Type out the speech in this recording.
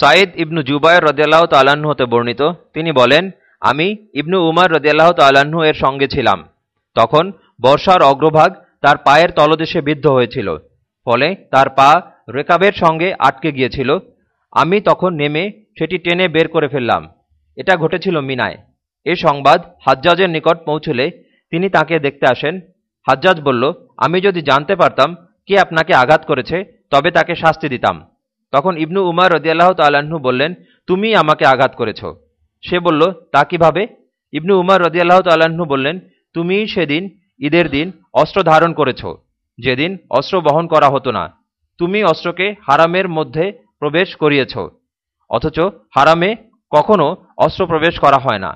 সাইদ ইবনু জুবায়ের রদিয়াল্লাহ তাল্লাহ্ন হতে বর্ণিত। তিনি বলেন, আমি ইবনু উমার রদিয়াল্লাহ তাল্লাহ্ন এর সঙ্গে ছিলাম। তখন বর্ষার অগ্রভাগ তার পায়ের তলদেশে বিদ্ধ হয়েছিল। ফলে তার পা রেকাবের সঙ্গে আটকে গিয়েছিল। আমি তখন নেমে সেটি টেনে বের করে ফেললাম। এটা ঘটেছিল মিনায়। এ সংবাদ হাজ্জাজের নিকট পৌঁছলে তিনি তাকে দেখতে আসেন। হাজ্জাজ বলল, আমি যদি জানতে পারতাম কে আপনাকে আঘাত করেছে, তবে তাকে শাস্তি দিতাম। তখন ইবনু উমার রদিয়াল্লাহ তাল্লাহ্ন বললেন, তুমি আমাকে আঘাত করেছ। সে বলল, তা কীভাবে? ইবনু উমার রদিয়াল্লাহ তাল্লাহ্ন বললেন, তুমি সেদিন, ঈদের দিন অস্ত্র ধারণ করেছ। যেদিন অস্ত্র বহন করা হতো না, তুমি অস্ত্রকে হারামের মধ্যে প্রবেশ করিয়েছ। অথচ হারামে কখনো অস্ত্র প্রবেশ করা হয় না।